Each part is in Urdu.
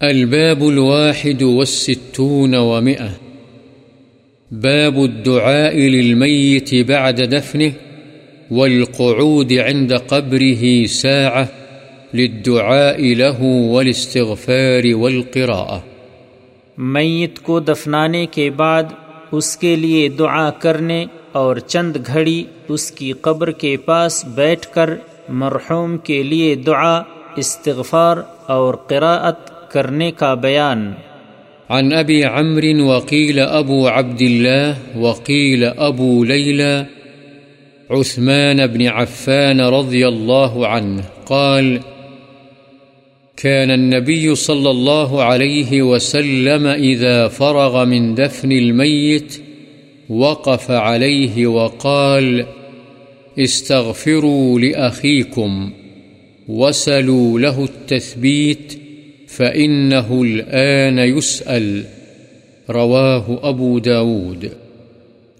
الباب الواحد والستون ومئة. باب الدعاء للميت بعد دفنه والقعود عند قبره ساعة للدعاء له والاستغفار والقراءة. میت کو دفنانے کے بعد اس کے لیے دعا کرنے اور چند گھڑی اس کی قبر کے پاس بیٹھ کر مرحوم کے لیے دعا، استغفار اور قراءت کرنے کا بیان۔ عن أبي عمرو وقيل أبو عبد الله وقيل أبو ليلى عثمان بن عفان رضي الله عنه قال كان النبي صلى الله عليه وسلم إذا فرغ من دفن الميت وقف عليه وقال، استغفروا لأخيكم وسلوا له التثبيت فإنه الآن يسأل، رواه أبو داود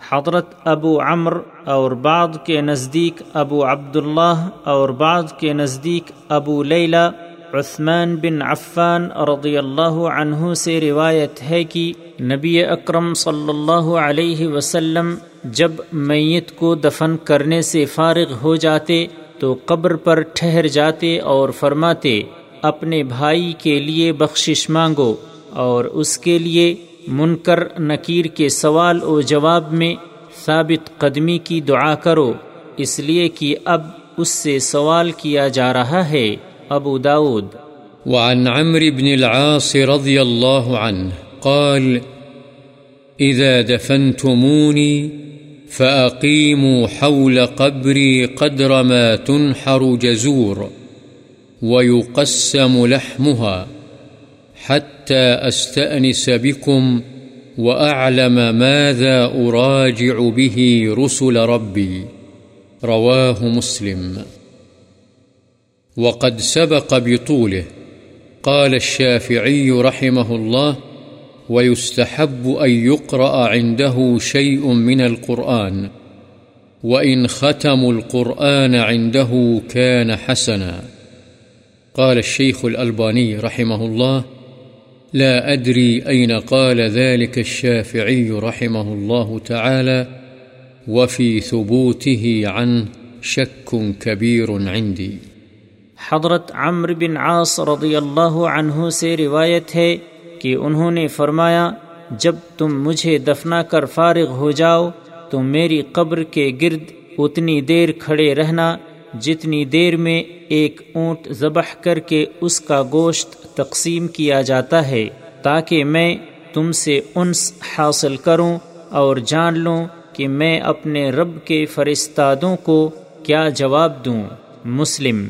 حضرت ابو عمر اور بعض کے نزدیک ابو عبداللہ اور بعض کے نزدیک ابو لیلہ، عثمان بن عفان رضی اللہ عنہ سے روایت ہے کہ نبی اکرم صلی اللہ علیہ وسلم جب میت کو دفن کرنے سے فارغ ہو جاتے تو قبر پر ٹھہر جاتے اور فرماتے اپنے بھائی کے لیے بخشش مانگو اور اس کے لیے منکر نکیر کے سوال و جواب میں ثابت قدمی کی دعا کرو۔ اس لیے کہ اب اس سے سوال کیا جا رہا ہے۔ ابو داود وعن عمرو بن العاص رضي الله عنه قال إذا دفنتموني فأقيموا حول قبري قدر ما تنحر جزور. ويقسم لحمها حتى أستأنس بكم وأعلم ماذا أراجع به رسل ربي. رواه مسلم. وقد سبق بطوله. قال الشافعي رحمه الله ويستحب أن يقرأ عنده شيء من القرآن، وإن ختموا القرآن عنده كان حسنا. قال الشيخ الألباني رحمه الله، لا أدري أين قال ذلك الشافعي رحمه الله تعالى، وفي ثبوته عنه شك كبير عندي. حضرت عمر بن عاص رضی اللہ عنہ سے روایت ہے کہ انہوں نے فرمایا، جب تم مجھے دفنا کر فارغ ہو جاؤ، تو میری قبر کے گرد اتنی دیر کھڑے رہنا جتنی دیر میں ایک اونٹ ذبح کر کے اس کا گوشت تقسیم کیا جاتا ہے، تاکہ میں تم سے انس حاصل کروں اور جان لوں کہ میں اپنے رب کے فرستادوں کو کیا جواب دوں۔ مسلم